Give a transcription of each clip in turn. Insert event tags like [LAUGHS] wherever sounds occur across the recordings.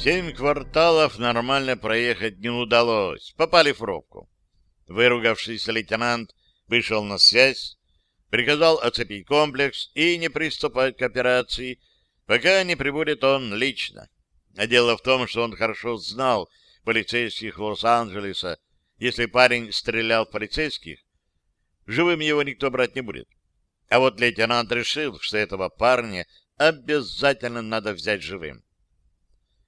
Семь кварталов нормально проехать не удалось. Попали в пробку. Выругавшийся лейтенант вышел на связь, приказал оцепить комплекс и не приступать к операции, пока не прибудет он лично. А дело в том, что он хорошо знал полицейских Лос-Анджелеса. Если парень стрелял в полицейских, живым его никто брать не будет. А вот лейтенант решил, что этого парня обязательно надо взять живым.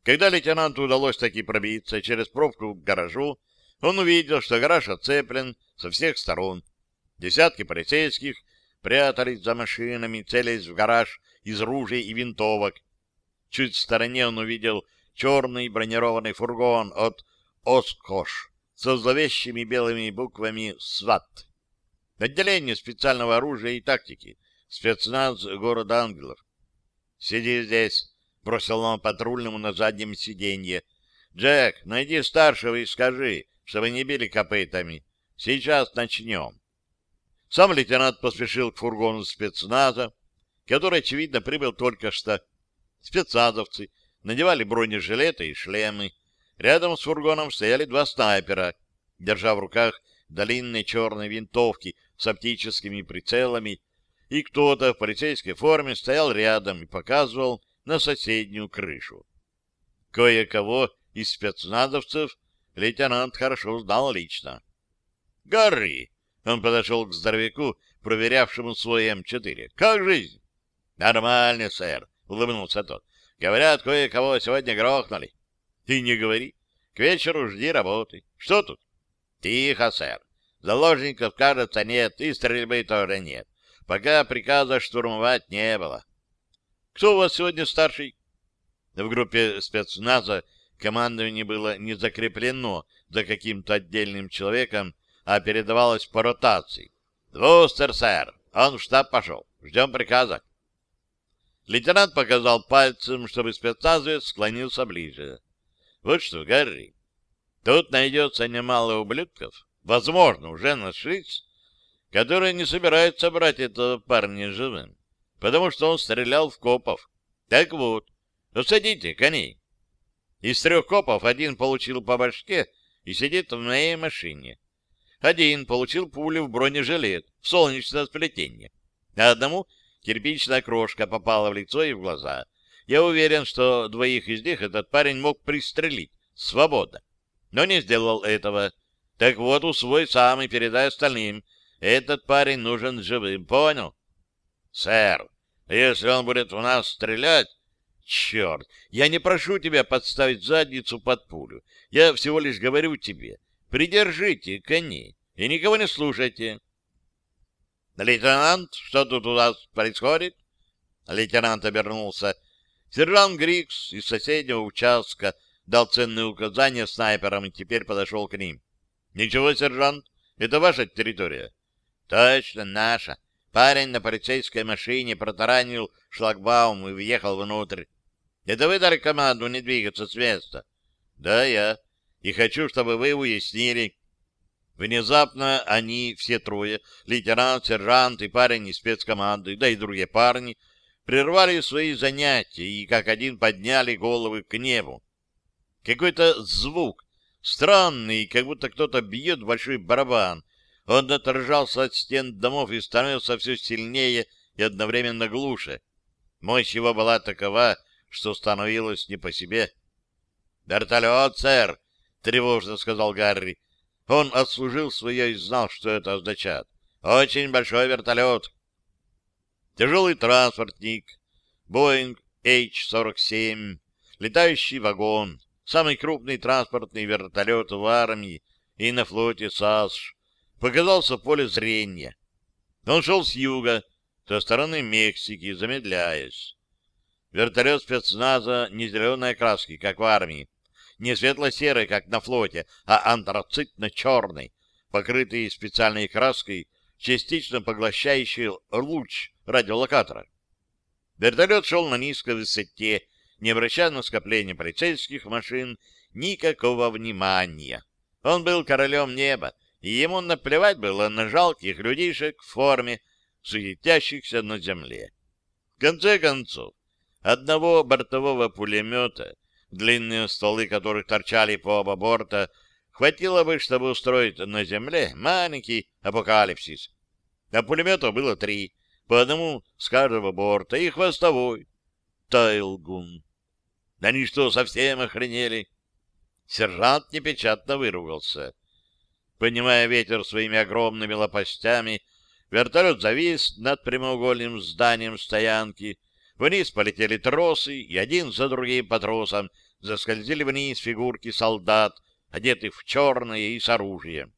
Когда лейтенанту удалось таки пробиться через пробку к гаражу, он увидел, что гараж оцеплен со всех сторон. Десятки полицейских прятались за машинами, целясь в гараж из ружей и винтовок. Чуть в стороне он увидел черный бронированный фургон от «Оскош» со зловещими белыми буквами «СВАТ». Отделение специального оружия и тактики, спецназ города ангелов. «Сиди здесь», — бросил он патрульному на заднем сиденье. «Джек, найди старшего и скажи, чтобы не били копытами. Сейчас начнем». Сам лейтенант поспешил к фургону спецназа, который, очевидно, прибыл только что. Спецназовцы надевали бронежилеты и шлемы. Рядом с фургоном стояли два снайпера, держа в руках длинные черные винтовки с оптическими прицелами, и кто-то в полицейской форме стоял рядом и показывал на соседнюю крышу. Кое-кого из спецназовцев лейтенант хорошо знал лично. «Гарри!» — он подошел к здоровяку, проверявшему свой М4. «Как жизнь?» «Нормально, сэр», — улыбнулся тот. «Говорят, кое-кого сегодня грохнули». «Ты не говори. К вечеру жди работы. Что тут?» «Тихо, сэр. Заложников, кажется, нет, и стрельбы тоже нет пока приказа штурмовать не было. Кто у вас сегодня старший? В группе спецназа командование было не закреплено за каким-то отдельным человеком, а передавалось по ротации. «Двустер, сэр! Он в штаб пошел. Ждем приказа». Лейтенант показал пальцем, чтобы спецназовец склонился ближе. «Вот что, Гарри, тут найдется немало ублюдков. Возможно, уже нашлись, который не собирается брать этого парня живым, потому что он стрелял в копов. Так вот, усадите коней. Из трех копов один получил по башке и сидит в моей машине. Один получил пулю в бронежилет, в солнечное сплетение. А одному кирпичная крошка попала в лицо и в глаза. Я уверен, что двоих из них этот парень мог пристрелить свободно, но не сделал этого. Так вот, усвой сам и передай остальным, этот парень нужен живым, понял? Сэр, если он будет в нас стрелять... Черт, я не прошу тебя подставить задницу под пулю. Я всего лишь говорю тебе, придержите коней и никого не слушайте. Лейтенант, что тут у нас происходит? Лейтенант обернулся. Сержант Грикс из соседнего участка дал ценные указания снайперам и теперь подошел к ним. — Ничего, сержант, это ваша территория. Точно, наша. Парень на полицейской машине протаранил шлагбаум и въехал внутрь. Это вы дали команду не двигаться с места? Да, я. И хочу, чтобы вы уяснили. Внезапно они, все трое, лейтенант, сержант и парень из спецкоманды, да и другие парни, прервали свои занятия и как один подняли головы к небу. Какой-то звук, странный, как будто кто-то бьет большой барабан, он отражался от стен домов и становился все сильнее и одновременно глуше. Мощь его была такова, что становилось не по себе. «Вертолет, сэр!» — тревожно сказал Гарри. Он отслужил свое и знал, что это означает. «Очень большой вертолет!» Тяжелый транспортник, Боинг H-47, летающий вагон, самый крупный транспортный вертолет в армии и на флоте САСШ, показался поле зрения. Он шел с юга, со стороны Мексики, замедляясь. Вертолет спецназа не зеленой краски, как в армии, не светло-серый, как на флоте, а антрацитно-черный, покрытый специальной краской, частично поглощающий луч радиолокатора. Вертолет шел на низкой высоте, не обращая на скопление полицейских машин никакого внимания. Он был королем неба, и ему наплевать было на жалких людишек в форме, суетящихся на земле. В конце концов, одного бортового пулемета длинные стволы которых торчали по оба борта, хватило бы, чтобы устроить на земле маленький апокалипсис. А пулеметов было три, по одному с каждого борта, и хвостовой. Тайлгун. Они что, совсем охренели? Сержант непечатно выругался. Поднимая ветер своими огромными лопастями, вертолет завис над прямоугольным зданием стоянки. Вниз полетели тросы, и один за другим по тросам заскользили вниз фигурки солдат, одетых в черное и с оружием.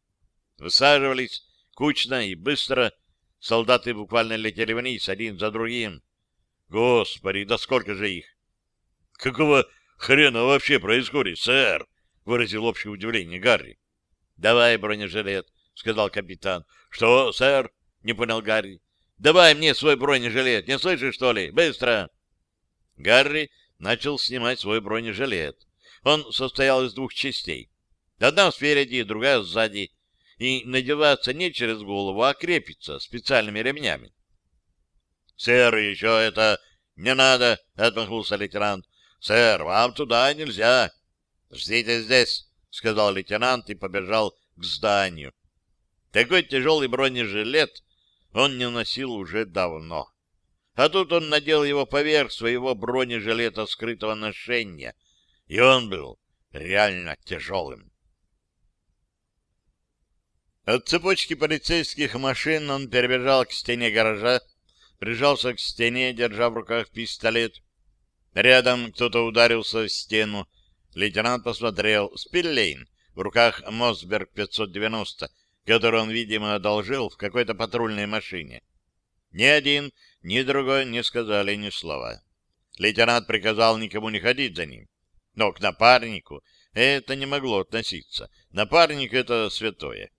Высаживались кучно и быстро, солдаты буквально летели вниз один за другим. Господи, да сколько же их! — Какого хрена вообще происходит, сэр? — выразил общее удивление Гарри. — Давай бронежилет, — сказал капитан. — Что, сэр? — не понял Гарри. — Давай мне свой бронежилет, не слышишь, что ли? Быстро! Гарри начал снимать свой бронежилет. Он состоял из двух частей. Одна спереди, другая сзади. И надеваться не через голову, а крепится специальными ремнями. — Сэр, еще это не надо, — отмахнулся лейтенант. — Сэр, вам туда нельзя. — Ждите здесь, — сказал лейтенант и побежал к зданию. Такой тяжелый бронежилет он не носил уже давно. А тут он надел его поверх своего бронежилета скрытого ношения, и он был реально тяжелым. От цепочки полицейских машин он перебежал к стене гаража, прижался к стене, держа в руках пистолет. Рядом кто-то ударился в стену. Лейтенант посмотрел. Спиллейн в руках Мосберг 590, который он, видимо, одолжил в какой-то патрульной машине. Ни один, ни другой не сказали ни слова. Лейтенант приказал никому не ходить за ним. Но к напарнику это не могло относиться. Напарник — это святое.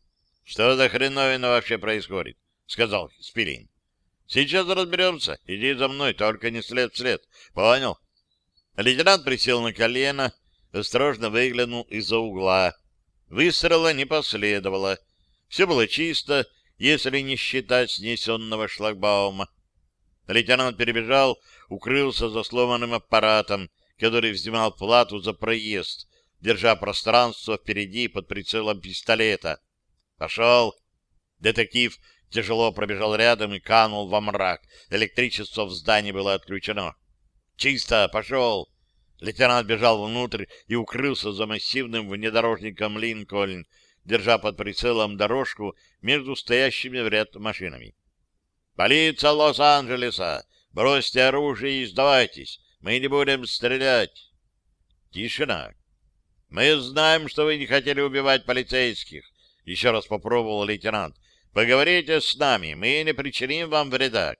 — Что за хреновина вообще происходит? — сказал Спилин. — Сейчас разберемся. Иди за мной, только не след вслед. Понял? Лейтенант присел на колено, осторожно выглянул из-за угла. Выстрела не последовало. Все было чисто, если не считать снесенного шлагбаума. Лейтенант перебежал, укрылся за сломанным аппаратом, который взимал плату за проезд, держа пространство впереди под прицелом пистолета. «Пошел!» Детектив тяжело пробежал рядом и канул во мрак. Электричество в здании было отключено. «Чисто! Пошел!» Лейтенант бежал внутрь и укрылся за массивным внедорожником «Линкольн», держа под прицелом дорожку между стоящими в ряд машинами. «Полиция Лос-Анджелеса! Бросьте оружие и сдавайтесь! Мы не будем стрелять!» Тишина. «Мы знаем, что вы не хотели убивать полицейских», — еще раз попробовал лейтенант. «Поговорите с нами, мы не причиним вам вреда».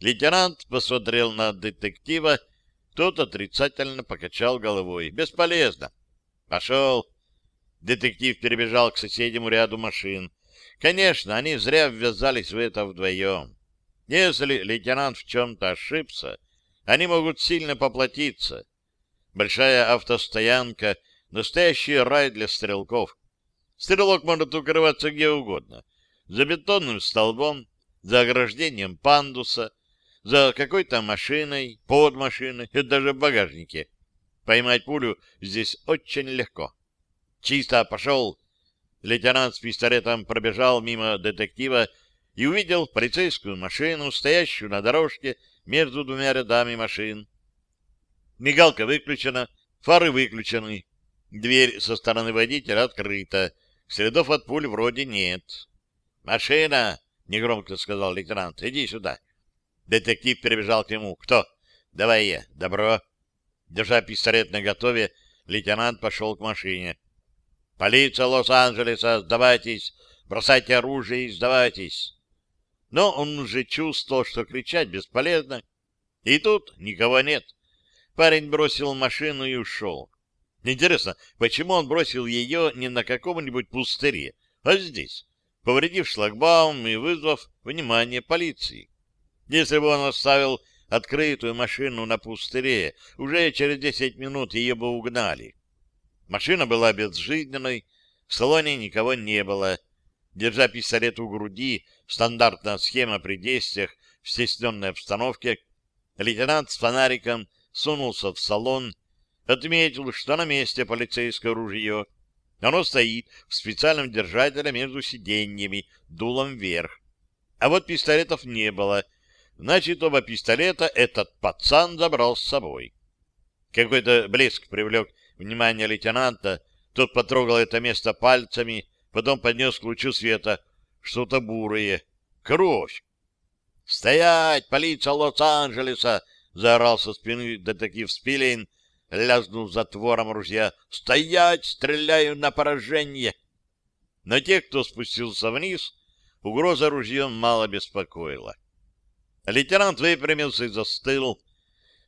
Лейтенант посмотрел на детектива, тот отрицательно покачал головой. «Бесполезно». «Пошел». Детектив перебежал к соседнему ряду машин. Конечно, они зря ввязались в это вдвоем. Если лейтенант в чем-то ошибся, они могут сильно поплатиться. Большая автостоянка — настоящий рай для стрелков. Стрелок может укрываться где угодно. За бетонным столбом, за ограждением пандуса, за какой-то машиной, под машиной, даже в багажнике. Поймать пулю здесь очень легко. Чисто пошел Лейтенант с пистолетом пробежал мимо детектива и увидел полицейскую машину, стоящую на дорожке между двумя рядами машин. Мигалка выключена, фары выключены, дверь со стороны водителя открыта, следов от пуль вроде нет. «Машина!» — негромко сказал лейтенант. «Иди сюда». Детектив перебежал к нему. «Кто?» «Давай я». «Добро». Держа пистолет наготове, лейтенант пошел к машине. Полиция Лос-Анджелеса, сдавайтесь! Бросайте оружие и сдавайтесь! Но он уже чувствовал, что кричать бесполезно. И тут никого нет. Парень бросил машину и ушел. Интересно, почему он бросил ее не на каком-нибудь пустыре, а здесь, повредив шлагбаум и вызвав внимание полиции? Если бы он оставил открытую машину на пустыре, уже через десять минут ее бы угнали. Машина была безжизненной, в салоне никого не было. Держа пистолет у груди, стандартная схема при действиях в стесненной обстановке, лейтенант с фонариком сунулся в салон отметил, что на месте полицейское ружье. Оно стоит в специальном держателе между сиденьями, дулом вверх. А вот пистолетов не было. Значит, оба пистолета этот пацан забрал с собой. Какой-то блеск привлек внимание лейтенанта. Тот потрогал это место пальцами, потом поднес к лучу света что-то бурое. Кровь! «Стоять! Полиция Лос-Анджелеса!» — заорал со спины детектив Спилейн, лязнув затвором ружья. «Стоять! Стреляю на поражение!» Но тех, кто спустился вниз, угроза ружьем мало беспокоила. Лейтенант выпрямился и застыл.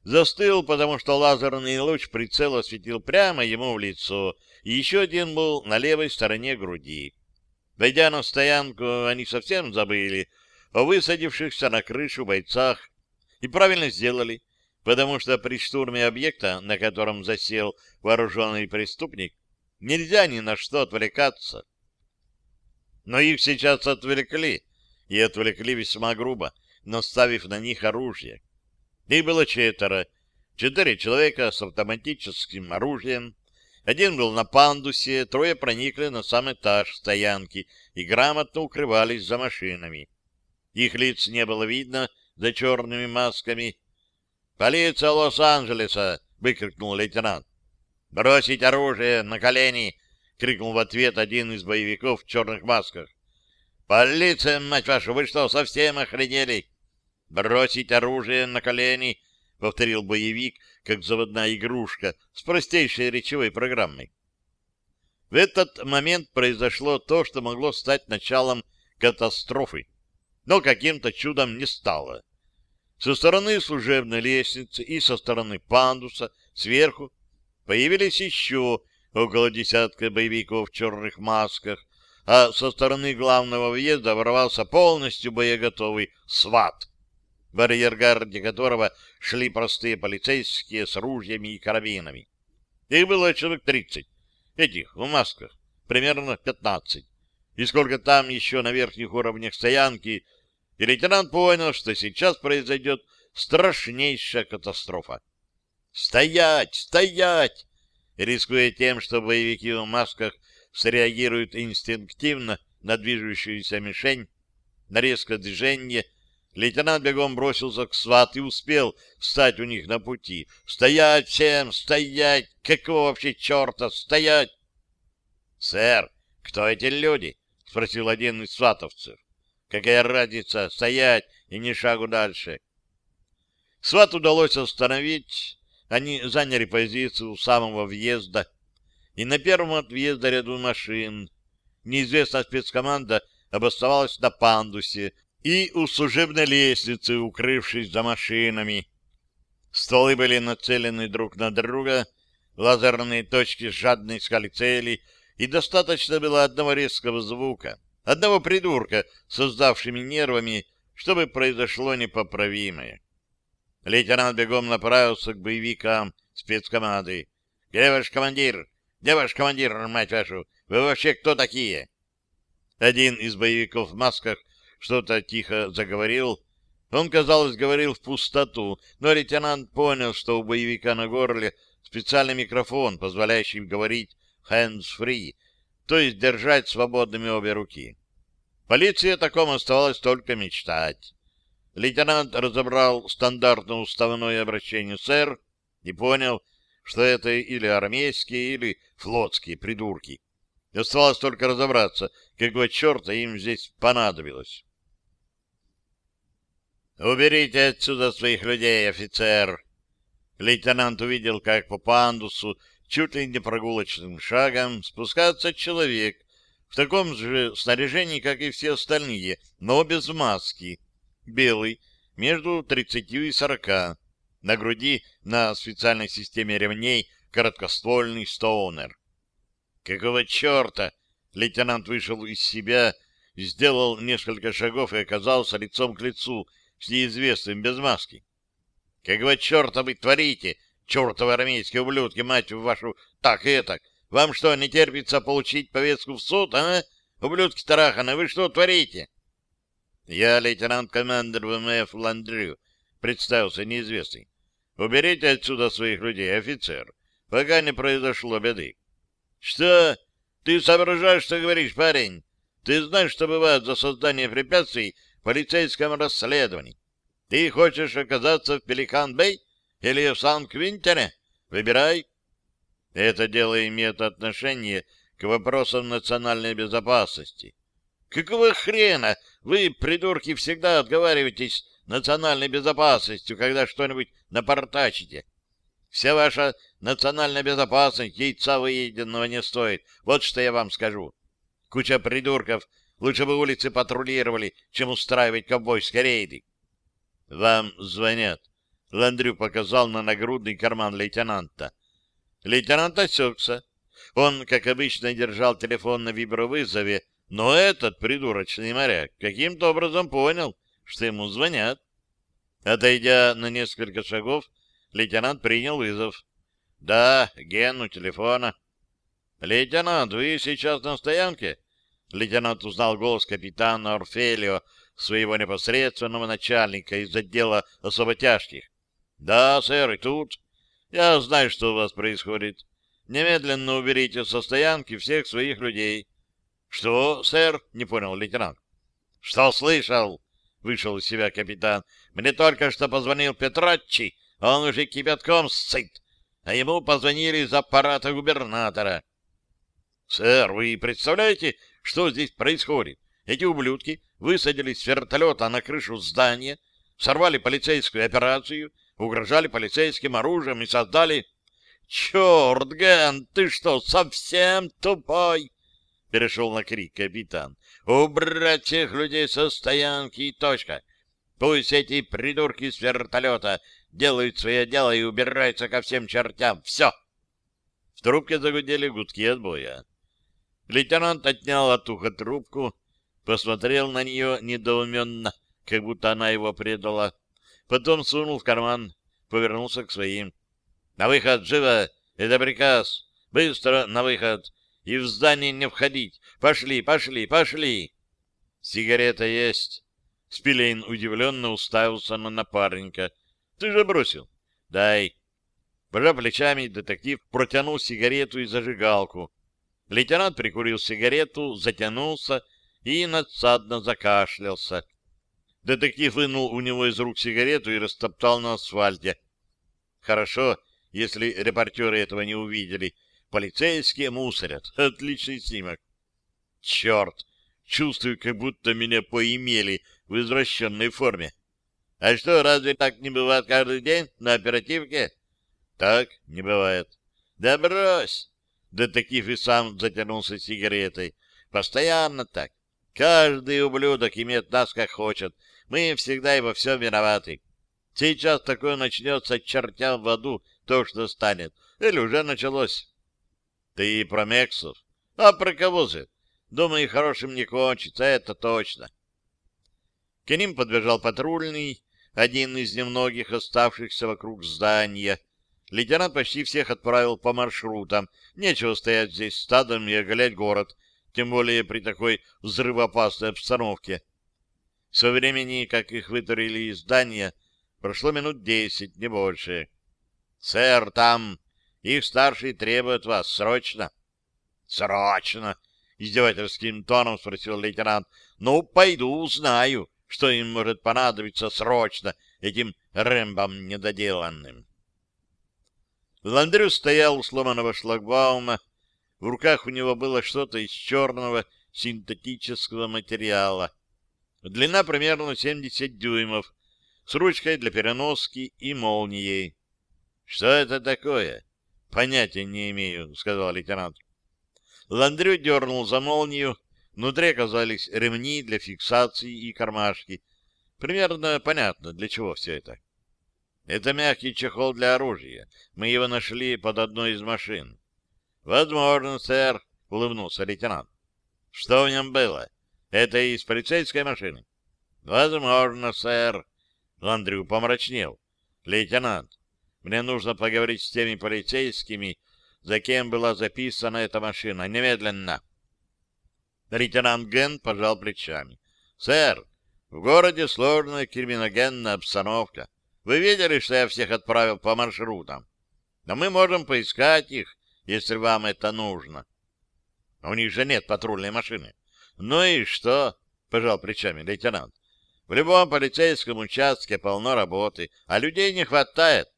Застыл, потому что лазерный луч прицела осветил прямо ему в лицо, и еще один был на левой стороне груди. Войдя на стоянку, они совсем забыли о высадившихся на крышу бойцах и правильно сделали, потому что при штурме объекта, на котором засел вооруженный преступник, нельзя ни на что отвлекаться. Но их сейчас отвлекли, и отвлекли весьма грубо, наставив на них оружие. Их было четверо, четыре человека с автоматическим оружием, один был на пандусе, трое проникли на сам этаж стоянки и грамотно укрывались за машинами. Их лиц не было видно за черными масками. «Полиция Лос-Анджелеса!» — выкрикнул лейтенант. «Бросить оружие! На колени!» — крикнул в ответ один из боевиков в черных масках. «Полиция, мать вашу, вы что, совсем охренели?» «Бросить оружие на колени!» — повторил боевик, как заводная игрушка с простейшей речевой программой. В этот момент произошло то, что могло стать началом катастрофы но каким-то чудом не стало. Со стороны служебной лестницы и со стороны пандуса сверху появились еще около десятка боевиков в черных масках, а со стороны главного въезда ворвался полностью боеготовый СВАТ, в арьергарде которого шли простые полицейские с ружьями и карабинами. Их было человек тридцать, этих в масках, примерно пятнадцать и сколько там еще на верхних уровнях стоянки, и лейтенант понял, что сейчас произойдет страшнейшая катастрофа. «Стоять! Стоять!» Рискуя тем, что боевики в масках среагируют инстинктивно на движущуюся мишень, на резкое движение, лейтенант бегом бросился к сват и успел встать у них на пути. «Стоять всем! Стоять! Какого вообще черта? Стоять!» «Сэр, кто эти люди?» — спросил один из сватовцев. «Какая разница? Стоять и ни шагу дальше!» Сват удалось остановить. Они заняли позицию у самого въезда. И на первом от въезда ряду машин. Неизвестная спецкоманда обосновалась на пандусе и у служебной лестницы, укрывшись за машинами. Стволы были нацелены друг на друга, лазерные точки жадно искали цели — и достаточно было одного резкого звука, одного придурка, создавшими нервами, чтобы произошло непоправимое. Лейтенант бегом направился к боевикам спецкоманды. «Где ваш командир? Где ваш командир, мать вашу? Вы вообще кто такие?» Один из боевиков в масках что-то тихо заговорил. Он, казалось, говорил в пустоту, но лейтенант понял, что у боевика на горле специальный микрофон, позволяющий говорить hands-free, то есть держать свободными обе руки. Полиции о таком оставалось только мечтать. Лейтенант разобрал стандартное уставное обращение «сэр» и понял, что это или армейские, или флотские придурки. Оставалось только разобраться, какого черта им здесь понадобилось. «Уберите отсюда своих людей, офицер!» Лейтенант увидел, как по пандусу чуть ли не прогулочным шагом спускается человек в таком же снаряжении, как и все остальные, но без маски, белый, между 30 и 40, на груди на специальной системе ремней короткоствольный стоунер. Какого черта? Лейтенант вышел из себя, сделал несколько шагов и оказался лицом к лицу с неизвестным без маски. Какого черта вы творите? Чертовы армейские ублюдки, мать вашу, так и так. Вам что, не терпится получить повестку в суд, а? Ублюдки тараханы, вы что творите? Я лейтенант-командер ВМФ Ландрю, представился неизвестный. Уберите отсюда своих людей, офицер. пока не произошло беды. — Что? Ты соображаешь, что говоришь, парень? Ты знаешь, что бывает за создание препятствий полицейском расследовании? Ты хочешь оказаться в Пеликан-Бэй или в Сан-Квинтине? Выбирай. Это дело имеет отношение к вопросам национальной безопасности. Какого хрена вы, придурки, всегда отговариваетесь национальной безопасностью, когда что-нибудь напортачите? Вся ваша национальная безопасность яйца выеденного не стоит. Вот что я вам скажу. Куча придурков лучше бы улицы патрулировали, чем устраивать ковбойские рейды. Вам звонят. Ландрю показал на нагрудный карман лейтенанта. Лейтенант осекся. Он, как обычно, держал телефон на вибровызове, но этот придурочный моряк каким-то образом понял, что ему звонят. Отойдя на несколько шагов, лейтенант принял вызов. — Да, Ген у телефона. — Лейтенант, вы сейчас на стоянке? Лейтенант узнал голос капитана Орфелио, своего непосредственного начальника из отдела особо тяжких. — Да, сэр, и тут. Я знаю, что у вас происходит. Немедленно уберите со стоянки всех своих людей. — Что, сэр? — не понял лейтенант. — Что слышал? — вышел из себя капитан. — Мне только что позвонил Петраччи, он уже кипятком сыт, а ему позвонили из аппарата губернатора. — Сэр, вы представляете, что здесь происходит? Эти ублюдки высадились с вертолета на крышу здания, сорвали полицейскую операцию, угрожали полицейским оружием и создали... — Черт, Ген, ты что, совсем тупой? перешел на крик капитан. «Убрать всех людей со стоянки и точка! Пусть эти придурки с вертолета делают свое дело и убираются ко всем чертям! Все!» В трубке загудели гудки отбоя. Лейтенант отнял от уха трубку, посмотрел на нее недоуменно, как будто она его предала. Потом сунул в карман, повернулся к своим. «На выход! Живо! Это приказ! Быстро на выход! и в здание не входить. Пошли, пошли, пошли. Сигарета есть. Спилейн удивленно уставился на напарника. Ты же бросил. Дай. Пожав плечами, детектив протянул сигарету и зажигалку. Лейтенант прикурил сигарету, затянулся и надсадно закашлялся. Детектив вынул у него из рук сигарету и растоптал на асфальте. Хорошо, если репортеры этого не увидели, Полицейские мусорят. [LAUGHS] Отличный снимок. Черт! Чувствую, как будто меня поимели в извращенной форме. А что, разве так не бывает каждый день на оперативке? Так не бывает. Да брось! Детектив и сам затянулся сигаретой. Постоянно так. Каждый ублюдок имеет нас как хочет. Мы всегда и во всем виноваты. Сейчас такое начнется чертям в аду, то, что станет. Или уже началось. Ты про Мексов? А про кого же? Думаю, хорошим не кончится, это точно. К ним подбежал патрульный, один из немногих оставшихся вокруг здания. Лейтенант почти всех отправил по маршрутам. Нечего стоять здесь стадом и оголять город, тем более при такой взрывоопасной обстановке. Со времени, как их вытурили из здания, прошло минут десять, не больше. — Сэр, там их старший требует вас срочно. — Срочно! — издевательским тоном спросил лейтенант. — Ну, пойду узнаю, что им может понадобиться срочно этим рэмбам недоделанным. Ландрю стоял у сломанного шлагбаума. В руках у него было что-то из черного синтетического материала. Длина примерно 70 дюймов, с ручкой для переноски и молнией. Что это такое? Понятия не имею, сказал лейтенант. Ландрю дернул за молнию. Внутри оказались ремни для фиксации и кармашки. Примерно понятно, для чего все это. Это мягкий чехол для оружия. Мы его нашли под одной из машин. Возможно, сэр, улыбнулся лейтенант. Что в нем было? Это из полицейской машины? Возможно, сэр. Ландрю помрачнел. Лейтенант, мне нужно поговорить с теми полицейскими, за кем была записана эта машина. Немедленно. Лейтенант Ген пожал плечами. — Сэр, в городе сложная криминогенная обстановка. Вы видели, что я всех отправил по маршрутам? Но мы можем поискать их, если вам это нужно. У них же нет патрульной машины. Ну и что? Пожал плечами лейтенант. В любом полицейском участке полно работы, а людей не хватает.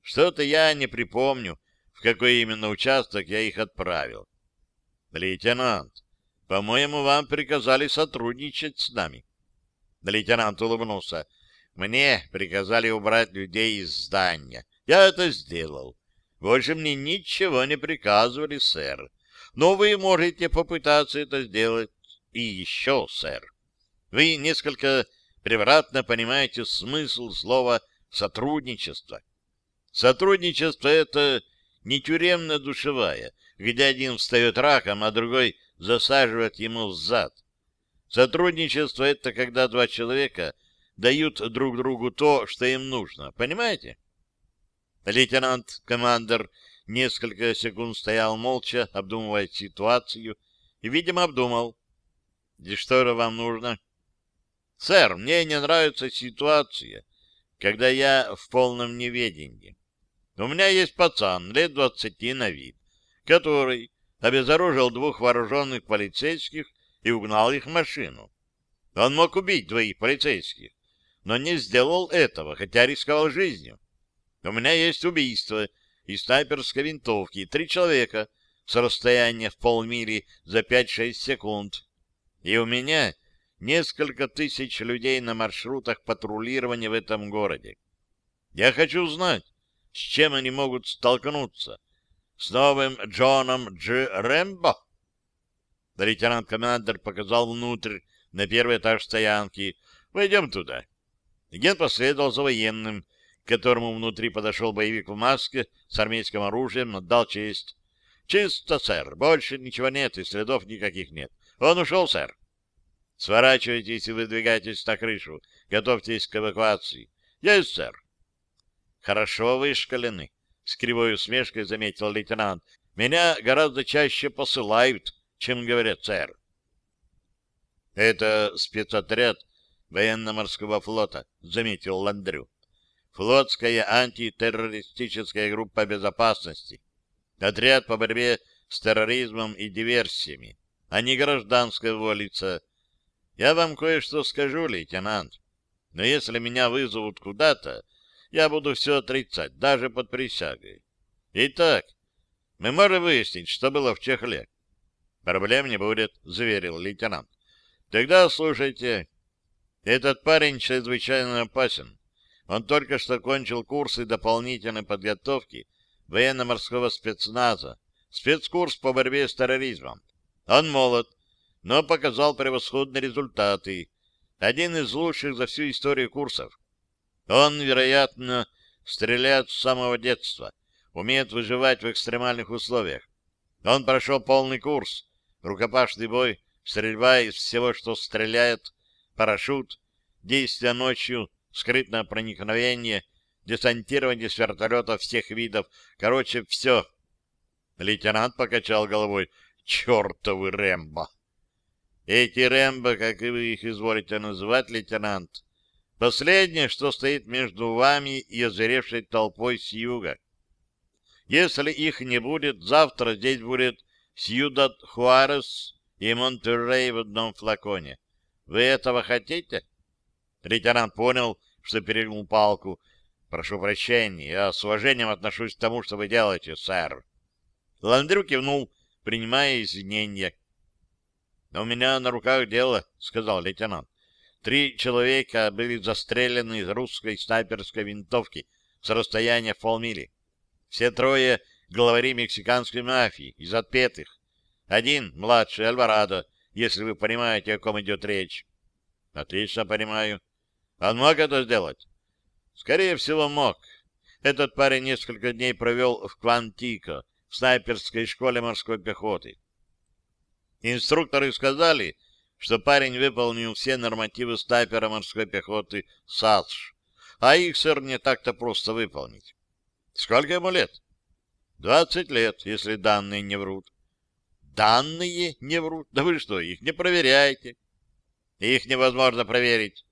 Что-то я не припомню, в какой именно участок я их отправил. Лейтенант, по-моему, вам приказали сотрудничать с нами. Лейтенант улыбнулся. Мне приказали убрать людей из здания. Я это сделал. Больше мне ничего не приказывали, сэр. Но вы можете попытаться это сделать. И еще, сэр. Вы несколько превратно понимаете смысл слова «сотрудничество». Сотрудничество — это не тюремно-душевая, где один встает раком, а другой засаживает ему в зад. Сотрудничество — это когда два человека дают друг другу то, что им нужно. Понимаете? Лейтенант-командер несколько секунд стоял молча, обдумывая ситуацию, и, видимо, обдумал. Же вам нужно? Сэр, мне не нравится ситуация, когда я в полном неведении. У меня есть пацан, лет двадцати на вид, который обезоружил двух вооруженных полицейских и угнал их машину. Он мог убить двоих полицейских, но не сделал этого, хотя рисковал жизнью. У меня есть убийство из снайперской винтовки, три человека с расстояния в полмили за 5-6 секунд. И у меня несколько тысяч людей на маршрутах патрулирования в этом городе. Я хочу знать, с чем они могут столкнуться. С новым Джоном Дж. Рэмбо? Лейтенант-командер показал внутрь, на первый этаж стоянки. «Пойдем туда». Ген последовал за военным, к которому внутри подошел боевик в маске с армейским оружием, отдал честь. «Чисто, сэр. Больше ничего нет и следов никаких нет. Он ушел, сэр. Сворачивайтесь и выдвигайтесь на крышу. Готовьтесь к эвакуации. Есть, сэр». «Хорошо вышкалены», — с кривой усмешкой заметил лейтенант. «Меня гораздо чаще посылают, чем говорят, сэр». «Это спецотряд военно-морского флота», — заметил Ландрю. «Флотская антитеррористическая группа безопасности. Отряд по борьбе с терроризмом и диверсиями, а не гражданская волица. Я вам кое-что скажу, лейтенант, но если меня вызовут куда-то, я буду все отрицать, даже под присягой. Итак, мы можем выяснить, что было в чехле. Проблем не будет, заверил лейтенант. Тогда слушайте. Этот парень чрезвычайно опасен. Он только что кончил курсы дополнительной подготовки военно-морского спецназа, спецкурс по борьбе с терроризмом. Он молод, но показал превосходные результаты. Один из лучших за всю историю курсов. Он, вероятно, стреляет с самого детства, умеет выживать в экстремальных условиях. Он прошел полный курс, рукопашный бой, стрельба из всего, что стреляет, парашют, действия ночью, скрытное проникновение, десантирование с вертолетов всех видов. Короче, все. Лейтенант покачал головой. Чертовы Рэмбо! Эти Рэмбо, как и вы их изволите называть, лейтенант, последнее, что стоит между вами и озверевшей толпой с юга. Если их не будет, завтра здесь будет Сьюдад Хуарес и Монтеррей в одном флаконе. Вы этого хотите? Лейтенант понял, что перегнул палку. Прошу прощения, я с уважением отношусь к тому, что вы делаете, сэр. Ландрю кивнул, принимая извинения. — У меня на руках дело, — сказал лейтенант. Три человека были застрелены из русской снайперской винтовки с расстояния в полмили. Все трое — главари мексиканской мафии, из отпетых. Один — младший Альварадо, если вы понимаете, о ком идет речь. — Отлично понимаю. Он мог это сделать? — Скорее всего, мог. Этот парень несколько дней провел в Квантико, в снайперской школе морской пехоты. Инструкторы сказали, что парень выполнил все нормативы снайпера морской пехоты САСШ, а их, сэр, не так-то просто выполнить. Сколько ему лет? Двадцать лет, если данные не врут. Данные не врут? Да вы что, их не проверяете? Их невозможно проверить.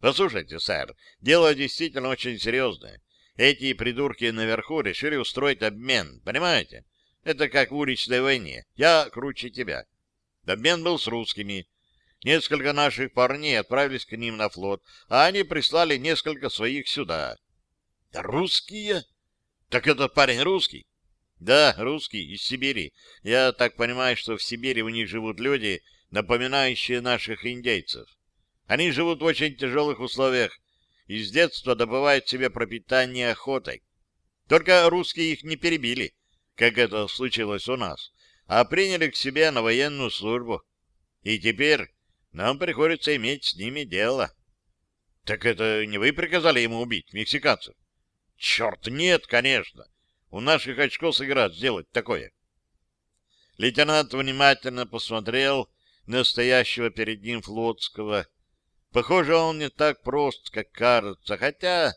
Послушайте, сэр, дело действительно очень серьезное. Эти придурки наверху решили устроить обмен, понимаете? Это как в уличной войне. Я круче тебя. Обмен был с русскими. Несколько наших парней отправились к ним на флот, а они прислали несколько своих сюда. Русские? Так этот парень русский? Да, русский, из Сибири. Я так понимаю, что в Сибири у них живут люди, напоминающие наших индейцев. Они живут в очень тяжелых условиях и с детства добывают себе пропитание охотой. Только русские их не перебили, как это случилось у нас, а приняли к себе на военную службу. И теперь нам приходится иметь с ними дело. Так это не вы приказали ему убить мексиканцев? Черт, нет, конечно. У наших очков сыграть сделать такое. Лейтенант внимательно посмотрел на стоящего перед ним флотского. Похоже, он не так прост, как кажется, хотя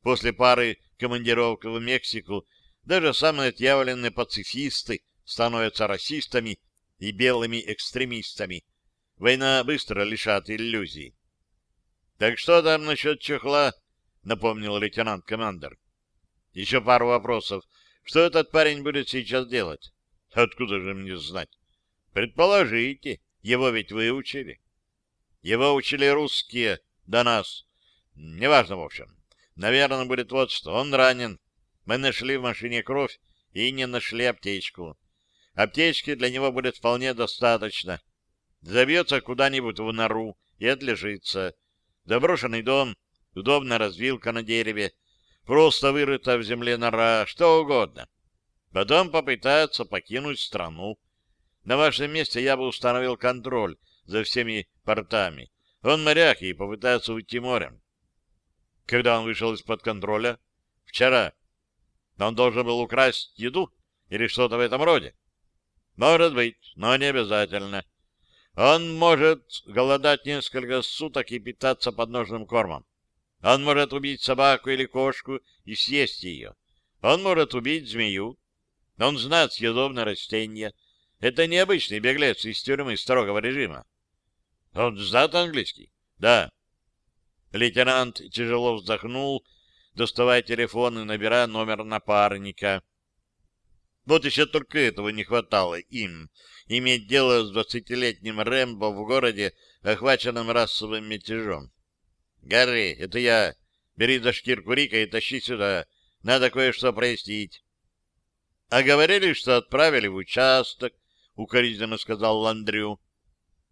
после пары командировок в Мексику даже самые отъявленные пацифисты становятся расистами и белыми экстремистами. Война быстро лишат иллюзий. — Так что там насчет чехла? — напомнил лейтенант-командер. — Еще пару вопросов. Что этот парень будет сейчас делать? — Откуда же мне знать? — Предположите. Его ведь выучили. Его учили русские до нас. Неважно, в общем. Наверное, будет вот что. Он ранен. Мы нашли в машине кровь и не нашли аптечку. Аптечки для него будет вполне достаточно. Забьется куда-нибудь в нору и отлежится. Заброшенный дом, удобная развилка на дереве, просто вырыта в земле нора, что угодно. Потом попытается покинуть страну. На вашем месте я бы установил контроль за всеми портами. Он моряк и попытается уйти морем. Когда он вышел из-под контроля? Вчера. Он должен был украсть еду или что-то в этом роде? Может быть, но не обязательно. Он может голодать несколько суток и питаться подножным кормом. Он может убить собаку или кошку и съесть ее. Он может убить змею. Он знает съедобное растение. Это необычный беглец из тюрьмы строгого режима. Он знает английский? Да. Лейтенант тяжело вздохнул, доставая телефон и набирая номер напарника. Вот еще только этого не хватало им, иметь дело с двадцатилетним Рэмбо в городе, охваченном расовым мятежом. «Гарри, это я. Бери за шкирку Рика и тащи сюда. Надо кое-что прояснить». «А говорили, что отправили в участок», — укоризненно сказал Ландрю.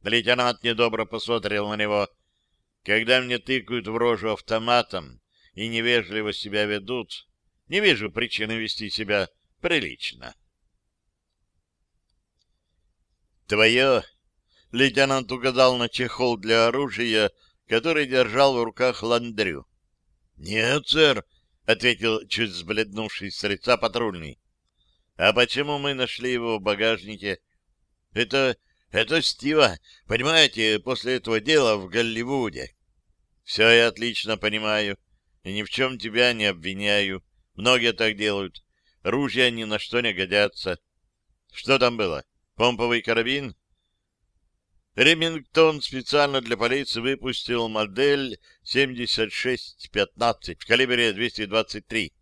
Лейтенант недобро посмотрел на него. «Когда мне тыкают в рожу автоматом и невежливо себя ведут, не вижу причины вести себя прилично». «Твое!» — лейтенант указал на чехол для оружия, который держал в руках Ландрю. «Нет, сэр», — ответил чуть сбледнувший с лица патрульный. «А почему мы нашли его в багажнике?» «Это это Стива, понимаете, после этого дела в Голливуде. Все я отлично понимаю, и ни в чем тебя не обвиняю. Многие так делают. Ружья ни на что не годятся. Что там было? Помповый карабин? Ремингтон специально для полиции выпустил модель 7615 в калибре 223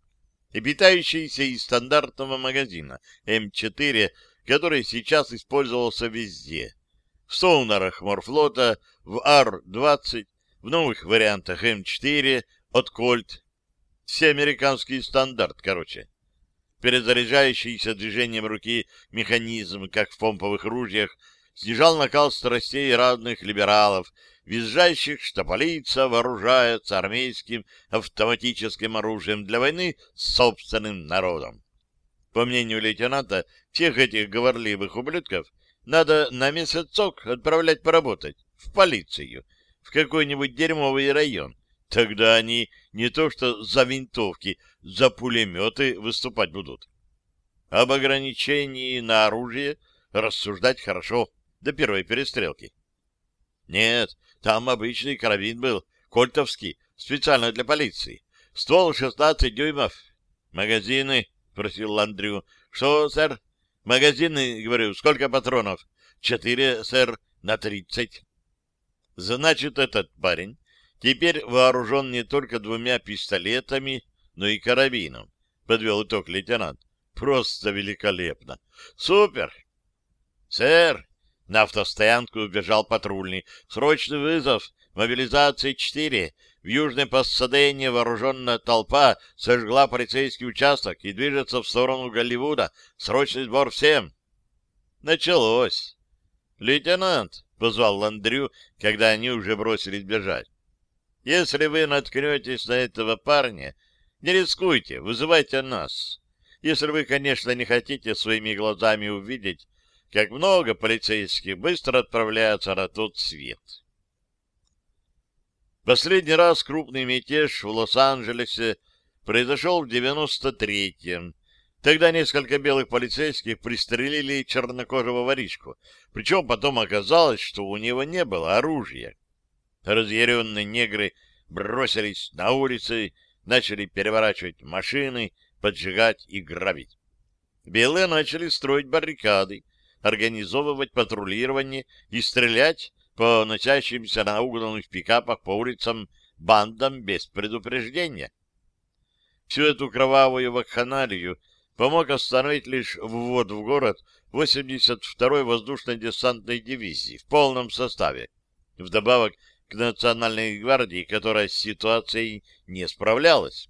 и питающийся из стандартного магазина М4 который сейчас использовался везде. В сонарах морфлота, в Ар-20, в новых вариантах М4 от Кольт. Все американский стандарт, короче. Перезаряжающийся движением руки механизм, как в помповых ружьях, снижал накал страстей разных либералов, визжащих, что полиция вооружается армейским автоматическим оружием для войны с собственным народом. По мнению лейтенанта, всех этих говорливых ублюдков надо на месяцок отправлять поработать в полицию, в какой-нибудь дерьмовый район. Тогда они не то что за винтовки, за пулеметы выступать будут. Об ограничении на оружие рассуждать хорошо, до первой перестрелки. Нет, там обычный карабин был, кольтовский, специально для полиции. Ствол 16 дюймов. Магазины спросил Ландрю. — Что, сэр? — Магазины, говорю, сколько патронов? — Четыре, сэр, на тридцать. Значит, этот парень теперь вооружен не только двумя пистолетами, но и карабином, подвел итог лейтенант. Просто великолепно. Супер! Сэр, на автостоянку убежал патрульный. Срочный вызов. Мобилизация 4. В южной Пассадене вооруженная толпа сожгла полицейский участок и движется в сторону Голливуда. Срочный сбор всем. Началось. Лейтенант, — позвал Ландрю, когда они уже бросились бежать. Если вы наткнетесь на этого парня, не рискуйте, вызывайте нас. Если вы, конечно, не хотите своими глазами увидеть, как много полицейских быстро отправляются на тот свет. Последний раз крупный мятеж в Лос-Анджелесе произошел в 93-м. Тогда несколько белых полицейских пристрелили чернокожего воришку, причем потом оказалось, что у него не было оружия. Разъяренные негры бросились на улицы, начали переворачивать машины, поджигать и грабить. Белые начали строить баррикады, организовывать патрулирование и стрелять по носящимся на угнанных пикапах по улицам бандам без предупреждения. Всю эту кровавую вакханалию помог остановить лишь ввод в город 82-й воздушно-десантной дивизии в полном составе, вдобавок к Национальной гвардии, которая с ситуацией не справлялась.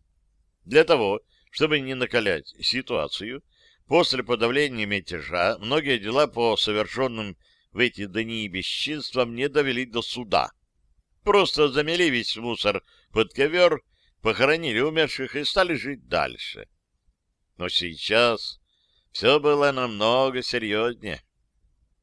Для того, чтобы не накалять ситуацию, После подавления мятежа многие дела по совершенным в эти дни бесчинствам не довели до суда. Просто замели весь мусор под ковер, похоронили умерших и стали жить дальше. Но сейчас все было намного серьезнее.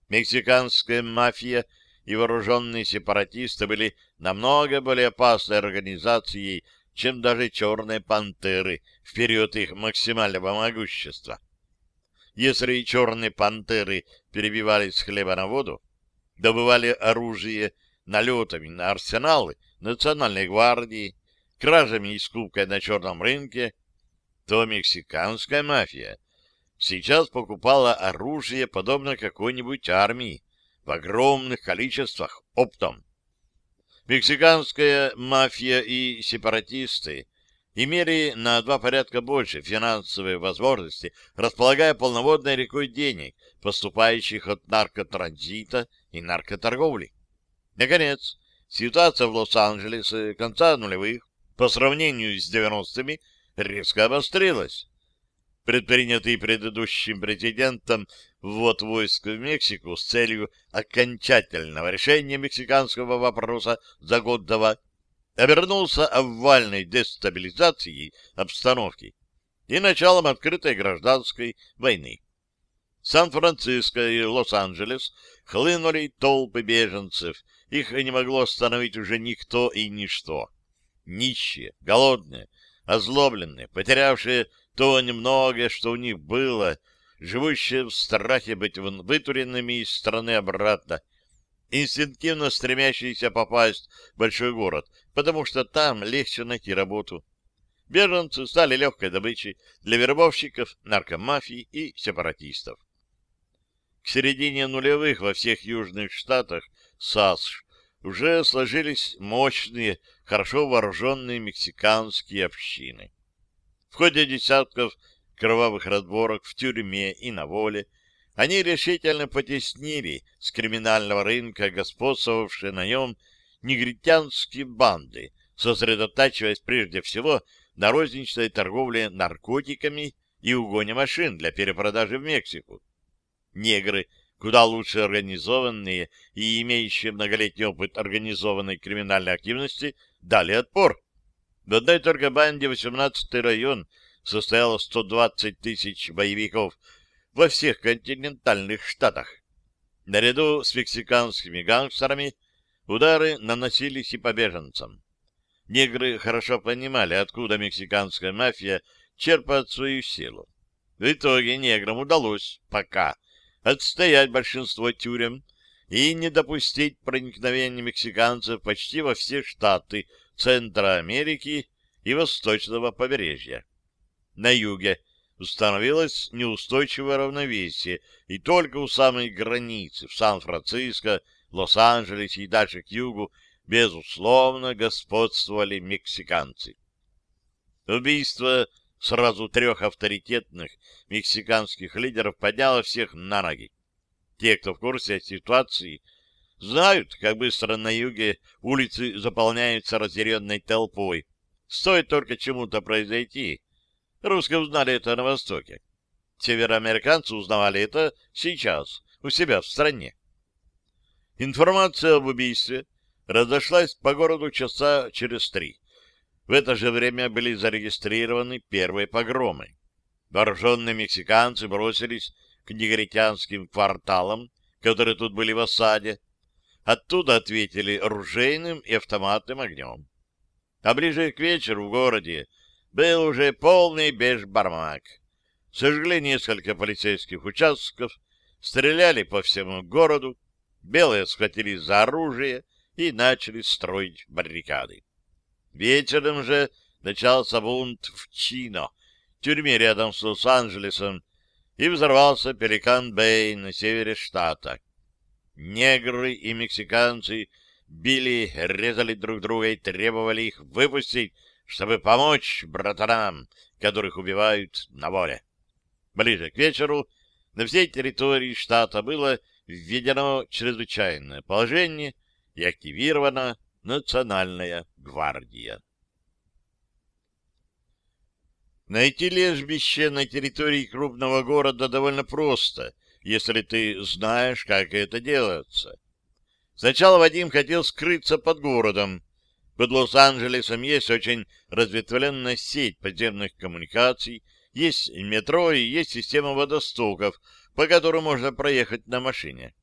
Мексиканская мафия и вооруженные сепаратисты были намного более опасной организацией, чем даже черные пантеры в период их максимального могущества. Если черные пантеры перебивались с хлеба на воду, добывали оружие налетами на арсеналы Национальной гвардии, кражами и скупкой на черном рынке, то мексиканская мафия сейчас покупала оружие, подобно какой-нибудь армии, в огромных количествах оптом. Мексиканская мафия и сепаратисты имели на два порядка больше финансовые возможности, располагая полноводной рекой денег, поступающих от наркотранзита и наркоторговли. Наконец, ситуация в Лос-Анджелесе конца нулевых по сравнению с 90-ми резко обострилась. Предпринятый предыдущим президентом ввод войск в Мексику с целью окончательного решения мексиканского вопроса за год до обернулся овальной дестабилизацией обстановки и началом открытой гражданской войны. Сан-Франциско и Лос-Анджелес хлынули толпы беженцев, их не могло остановить уже никто и ничто. Нищие, голодные, озлобленные, потерявшие то немногое, что у них было, живущие в страхе быть вытуренными из страны обратно, инстинктивно стремящиеся попасть в большой город, потому что там легче найти работу. Беженцы стали легкой добычей для вербовщиков, наркомафии и сепаратистов. К середине нулевых во всех южных штатах САСШ уже сложились мощные, хорошо вооруженные мексиканские общины. В ходе десятков кровавых разборок в тюрьме и на воле они решительно потеснили с криминального рынка господствовавшие на нем негритянские банды, сосредотачиваясь прежде всего на розничной торговле наркотиками и угоне машин для перепродажи в Мексику. Негры, куда лучше организованные и имеющие многолетний опыт организованной криминальной активности, дали отпор. В одной торгобанде 18-й район состояло 120 тысяч боевиков во всех континентальных штатах. Наряду с мексиканскими гангстерами удары наносились и по беженцам. Негры хорошо понимали, откуда мексиканская мафия черпает свою силу. В итоге неграм удалось пока отстоять большинство тюрем и не допустить проникновения мексиканцев почти во все штаты Центра Америки и Восточного побережья. На юге установилось неустойчивое равновесие, и только у самой границы, в Сан-Франциско, Лос-Анджелесе и дальше к югу, безусловно, господствовали мексиканцы. Убийство сразу трех авторитетных мексиканских лидеров подняло всех на ноги. Те, кто в курсе ситуации, знают, как быстро на юге улицы заполняются разъяренной толпой. Стоит только чему-то произойти. Русские узнали это на Востоке. Североамериканцы узнавали это сейчас, у себя в стране. Информация об убийстве разошлась по городу часа через три. В это же время были зарегистрированы первые погромы. Вооруженные мексиканцы бросились к негритянским кварталам, которые тут были в осаде. Оттуда ответили ружейным и автоматным огнем. А ближе к вечеру в городе был уже полный бешбармак. Сожгли несколько полицейских участков, стреляли по всему городу, белые схватились за оружие и начали строить баррикады. Вечером же начался бунт в Чино, тюрьме рядом с Лос-Анджелесом, и взорвался Пеликан-Бэй на севере штата. Негры и мексиканцы били, резали друг друга и требовали их выпустить, чтобы помочь братанам, которых убивают на воле. Ближе к вечеру на всей территории штата было введено чрезвычайное положение и активирована Национальная гвардия. Найти лежбище на территории крупного города довольно просто, если ты знаешь, как это делается. Сначала Вадим хотел скрыться под городом. Под Лос-Анджелесом есть очень разветвленная сеть подземных коммуникаций, есть метро и есть система водостоков, по которым можно проехать на машине.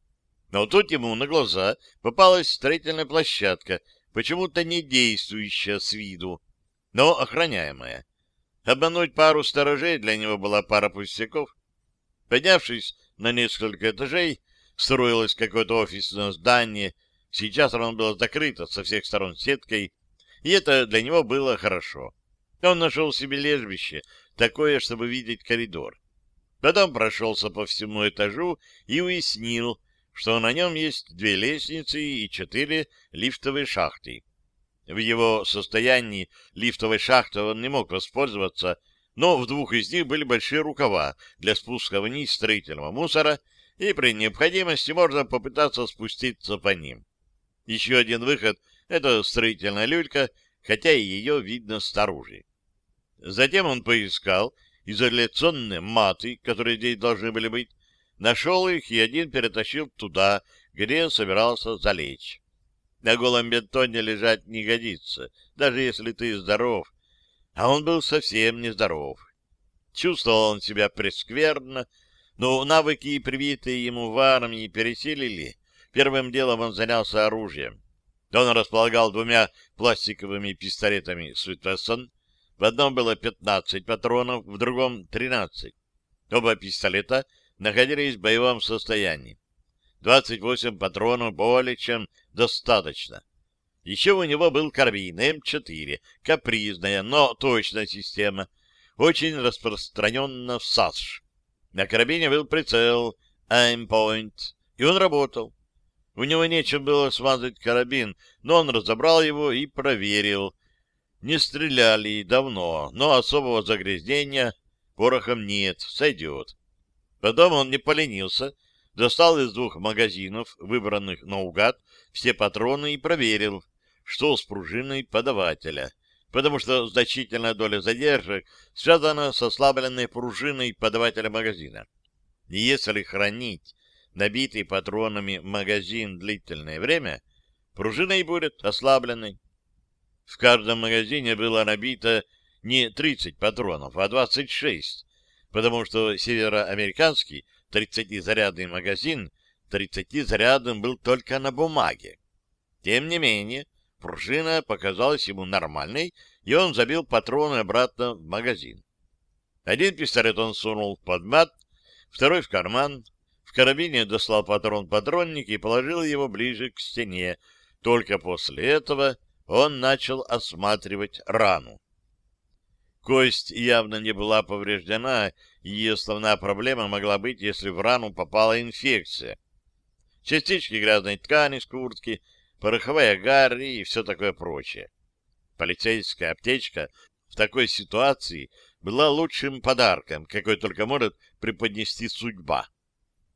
Но тут ему на глаза попалась строительная площадка, почему-то не действующая с виду, но охраняемая. Обмануть пару сторожей для него была пара пустяков. Поднявшись на несколько этажей, строилось какое-то офисное здание. Сейчас оно было закрыто со всех сторон сеткой, и это для него было хорошо. Он нашел себе лежбище, такое, чтобы видеть коридор. Потом прошелся по всему этажу и уяснил, что на нем есть две лестницы и четыре лифтовые шахты. В его состоянии лифтовой шахты он не мог воспользоваться, но в двух из них были большие рукава для спуска вниз строительного мусора, и при необходимости можно попытаться спуститься по ним. Еще один выход — это строительная люлька, хотя и ее видно снаружи. Затем он поискал изоляционные маты, которые здесь должны были быть, нашел их и один перетащил туда, где собирался залечь. На голом бетоне лежать не годится, даже если ты здоров, а он был совсем нездоров. Чувствовал он себя прескверно, но навыки, привитые ему в армии, пересилили. Первым делом он занялся оружием. Он располагал двумя пластиковыми пистолетами «Свитвессон», в одном было 15 патронов, в другом — 13. Оба пистолета находились в боевом состоянии. 28 патронов более чем достаточно. Еще у него был карабин М4, капризная, но точная система, очень распространенна в САСШ. На карабине был прицел Aimpoint, и он работал. У него нечем было смазать карабин, но он разобрал его и проверил, не стреляли давно, но особого загрязнения порохом нет, сойдет. Потом он не поленился, достал из двух магазинов, выбранных наугад, все патроны и проверил, что с пружиной подавателя, потому что значительная доля задержек связана с ослабленной пружиной подавателя магазина. Если хранить набитый патронами магазин длительное время, пружина и будет ослабленной. В каждом магазине было набито не 30 патронов, а 26, потому что североамериканский 30-зарядный магазин 30-зарядным был только на бумаге. Тем не менее, пружина показалась ему нормальной, и он забил патроны обратно в магазин. Один пистолет он сунул под мат, второй в карман, в карабине дослал патрон-патронник и положил его ближе к стене. Только после этого он начал осматривать рану. Кость явно не была повреждена, и основная проблема могла быть, если в рану попала инфекция. Частички грязной ткани с куртки, пороховая гарь и все такое прочее. Полицейская аптечка в такой ситуации была лучшим подарком, какой только может преподнести судьба.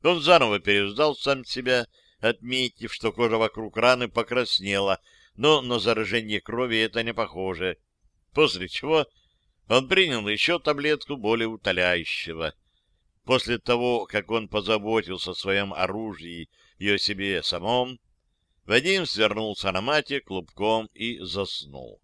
Он заново переждал сам себя, отметив, что кожа вокруг раны покраснела, но на заражение крови это не похоже. После чего он принял еще таблетку более утоляющего. После того, как он позаботился о своем оружии и о себе самом, Вадим свернулся на мате клубком и заснул.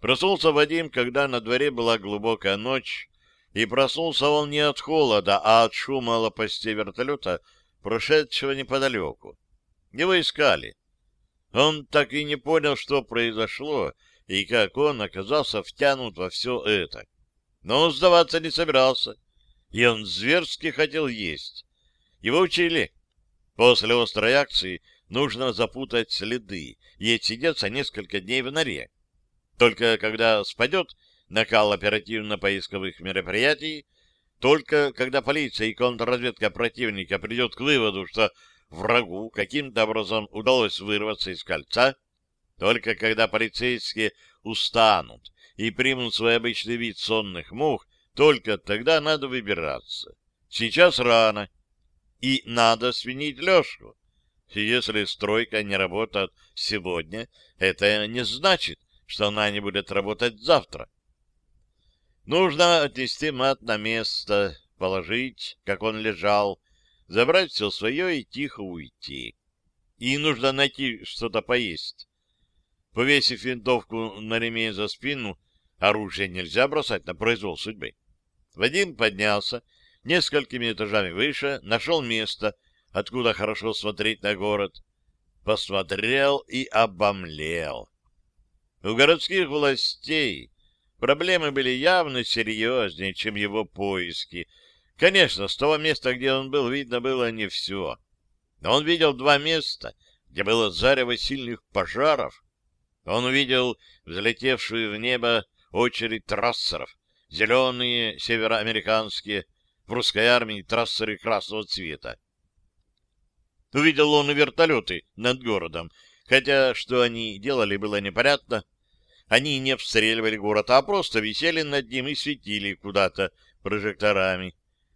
Проснулся Вадим, когда на дворе была глубокая ночь, и проснулся он не от холода, а от шума лопастей вертолета, прошедшего неподалеку. Его искали. Он так и не понял, что произошло, и как он оказался втянут во все это. Но он сдаваться не собирался, и он зверски хотел есть. Его учили. После острой акции нужно запутать следы и отсидеться несколько дней в норе. Только когда спадет накал оперативно-поисковых мероприятий, только когда полиция и контрразведка противника придет к выводу, что врагу каким-то образом удалось вырваться из кольца, только когда полицейские устанут и примут свой обычный вид сонных мух, только тогда надо выбираться. Сейчас рано. И надо свинить Лешку. Если стройка не работает сегодня, это не значит, что она не будет работать завтра. Нужно отнести мат на место, положить, как он лежал, забрать все свое и тихо уйти. И нужно найти что-то поесть. Повесив винтовку на ремень за спину, оружие нельзя бросать на произвол судьбы. Вадим поднялся несколькими этажами выше, нашел место, откуда хорошо смотреть на город. Посмотрел и обомлел. У городских властей проблемы были явно серьезнее, чем его поиски. Конечно, с того места, где он был, видно было не все. Но он видел два места, где было зарево сильных пожаров. Он увидел взлетевшую в небо очередь трассеров, зеленые североамериканские, в русской армии трассеры красного цвета. Увидел он и вертолеты над городом, Хотя что они делали, было непонятно. Они не обстреливали город, а просто висели над ним и светили куда-то прожекторами.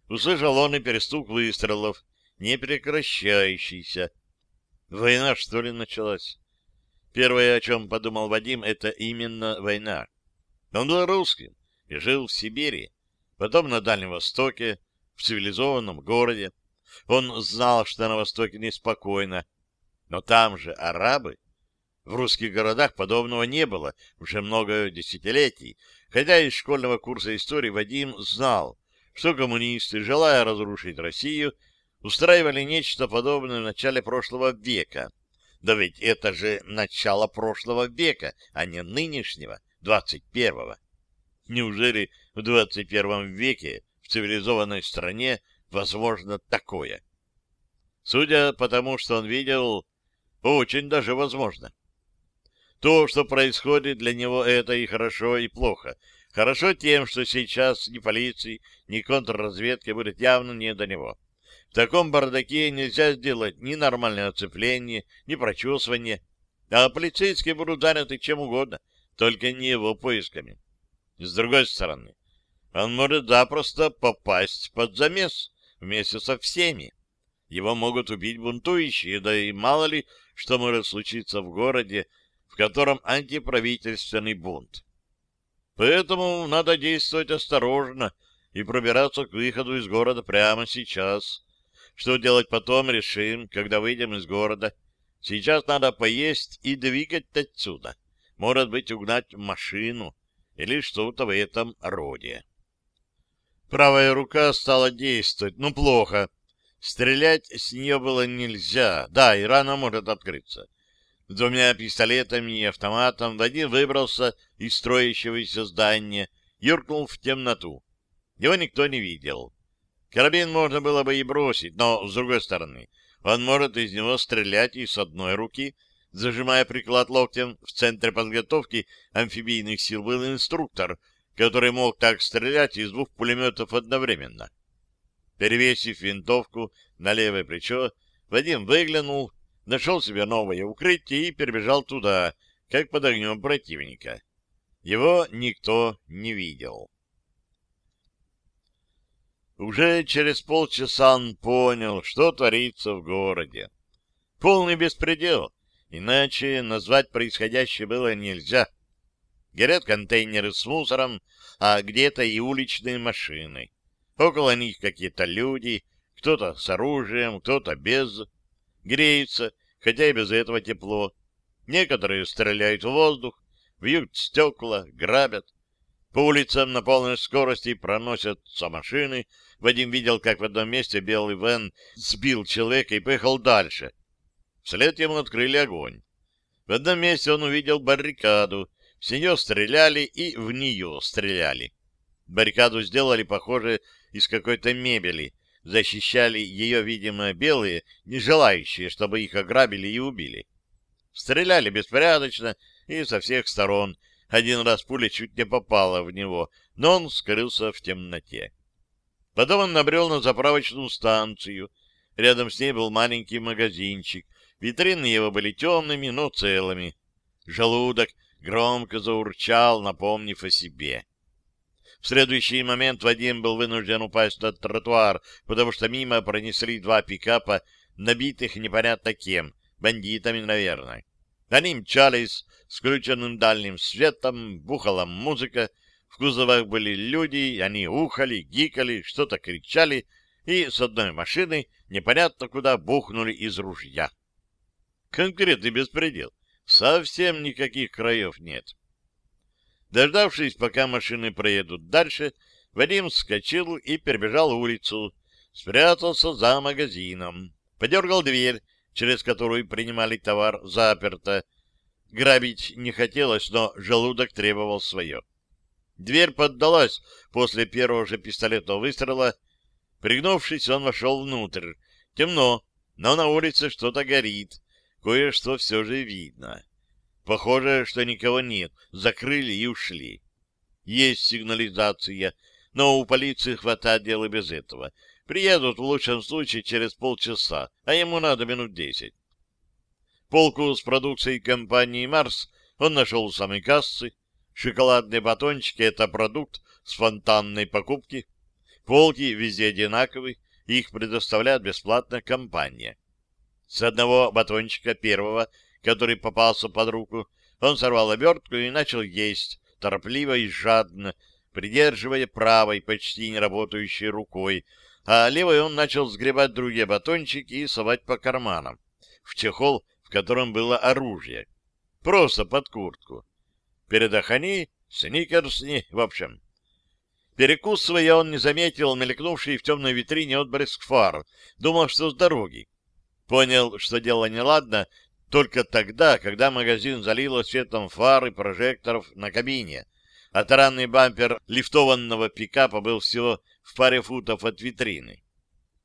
Услышал он и перестук выстрелов, не прекращающийся. Война, что ли, началась? Первое, о чем подумал Вадим, это именно война. Он был русским и жил в Сибири, потом на Дальнем Востоке, в цивилизованном городе. Он знал, что на Востоке неспокойно, но там же арабы. В русских городах подобного не было уже много десятилетий, хотя из школьного курса истории Вадим знал, что коммунисты, желая разрушить Россию, устраивали нечто подобное в начале прошлого века. Да ведь это же начало прошлого века, а не нынешнего, двадцать первого. Неужели в двадцать первом веке в цивилизованной стране возможно такое? Судя по тому, что он видел, очень даже возможно. То, что происходит для него, это и хорошо, и плохо. Хорошо тем, что сейчас ни полиции, ни контрразведки будет явно не до него. В таком бардаке нельзя сделать ни нормальное оцепление, ни прочесывание, а полицейские будут заняты чем угодно, только не его поисками. С другой стороны, он может запросто попасть под замес вместе со всеми. Его могут убить бунтующие, да и мало ли, что может случиться в городе, в котором антиправительственный бунт. Поэтому надо действовать осторожно и пробираться к выходу из города прямо сейчас. Что делать потом, решим, когда выйдем из города. Сейчас надо поесть и двигать отсюда. Может быть, угнать машину или что-то в этом роде. Правая рука стала действовать, ну, плохо. Стрелять с нее было нельзя, да, и рана может открыться. С двумя пистолетами и автоматом Вадим выбрался из строящегося здания, юркнул в темноту. Его никто не видел. Карабин можно было бы и бросить, но, с другой стороны, он может из него стрелять и с одной руки, зажимая приклад локтем. В центре подготовки амфибийных сил был инструктор, который мог так стрелять из двух пулеметов одновременно. Перевесив винтовку на левое плечо, Вадим выглянул, нашел себе новое укрытие и перебежал туда, как под огнем противника. Его никто не видел. Уже через полчаса он понял, что творится в городе. Полный беспредел, иначе назвать происходящее было нельзя. Горят контейнеры с мусором, а где-то и уличные машины. Около них какие-то люди, кто-то с оружием, кто-то без. Греются, хотя и без этого тепло. Некоторые стреляют в воздух, бьют стекла, грабят. По улицам на полной скорости проносятся машины. Вадим видел, как в одном месте белый вен сбил человека и поехал дальше. Вслед ему открыли огонь. В одном месте он увидел баррикаду. С нее стреляли и в нее стреляли. Баррикаду сделали, похоже, из какой-то мебели. Защищали ее, видимо, белые, не желающие, чтобы их ограбили и убили. Стреляли беспорядочно и со всех сторон. Один раз пуля чуть не попала в него, но он скрылся в темноте. Потом он набрел на заправочную станцию. Рядом с ней был маленький магазинчик. Витрины его были темными, но целыми. Желудок громко заурчал, напомнив о себе. В следующий момент Вадим был вынужден упасть на тротуар, потому что мимо пронесли два пикапа, набитых непонятно кем, бандитами, наверное. Они мчались с включенным дальним светом, бухала музыка, в кузовах были люди, они ухали, гикали, что-то кричали, и с одной машины непонятно куда бухнули из ружья. Конкретный беспредел. Совсем никаких краев нет. Дождавшись, пока машины проедут дальше, Вадим вскочил и перебежал улицу, спрятался за магазином, подергал дверь, через которую принимали товар, заперто. Грабить не хотелось, но желудок требовал свое. Дверь поддалась после первого же пистолетного выстрела. Пригнувшись, он вошел внутрь. Темно, но на улице что-то горит. Кое-что все же видно. Похоже, что никого нет. Закрыли и ушли. Есть сигнализация, но у полиции хватает дела без этого. Приедут в лучшем случае через полчаса, а ему надо минут десять. Полку с продукцией компании «Марс» он нашел у самой кассы. Шоколадные батончики — это продукт с фонтанной покупки. Полки везде одинаковые, их предоставляет бесплатно компания. С одного батончика первого который попался под руку, он сорвал обертку и начал есть, торопливо и жадно, придерживая правой, почти не работающей рукой, а левой он начал сгребать другие батончики и совать по карманам, в чехол, в котором было оружие. Просто под куртку. Передохани, сникерсни, в общем. Перекусывая, он не заметил мелькнувший в темной витрине отблеск фар, думал, что с дороги. Понял, что дело неладно, только тогда, когда магазин залило светом фар и прожекторов на кабине, а таранный бампер лифтованного пикапа был всего в паре футов от витрины.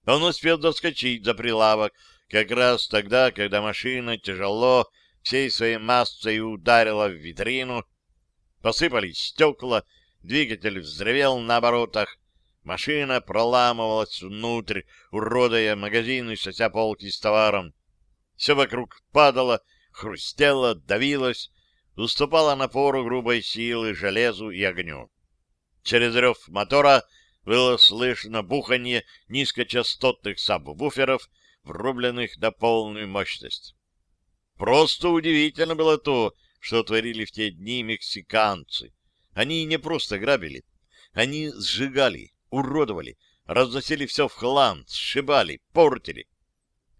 Он успел доскочить за прилавок как раз тогда, когда машина тяжело всей своей массой ударила в витрину, посыпались стекла, двигатель взревел на оборотах, машина проламывалась внутрь, уродая магазин и сося полки с товаром. Все вокруг падало, хрустело, давилось, уступало напору грубой силы, железу и огню. Через рев мотора было слышно буханье низкочастотных сабвуферов, врубленных до полную мощность. Просто удивительно было то, что творили в те дни мексиканцы. Они не просто грабили, они сжигали, уродовали, разносили все в хлам, сшибали, портили.